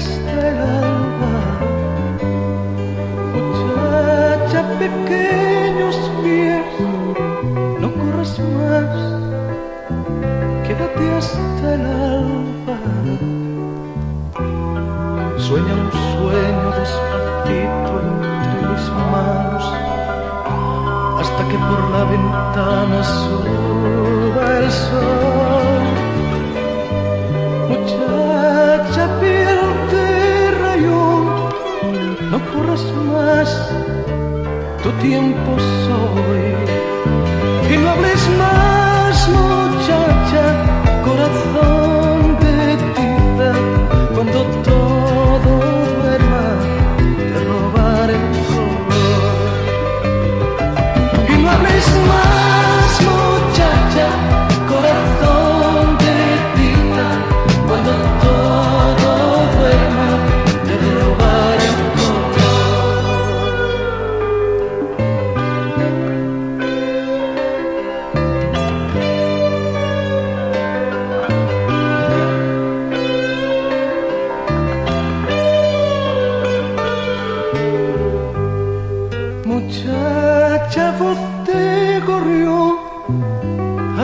hasta el alba. Muchacha, pequeños pies, no corras más, quédate hasta el alba. Sueña un sueño despacito entre mis manos, hasta que por la ventana suba el sol. Tiempo soy. Y no hables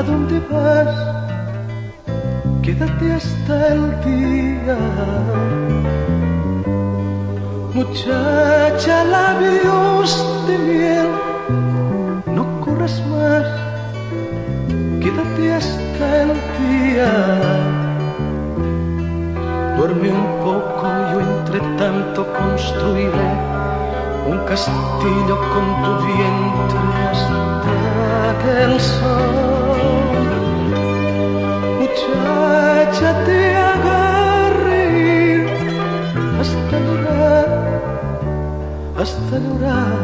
dónde vas? Quédate hasta el día. Muchacha, labios de miel, no corras más, quédate hasta el día. Duerme un poco, yo entre tanto construiré un castillo con tu vientre hasta llorar, hasta llorar.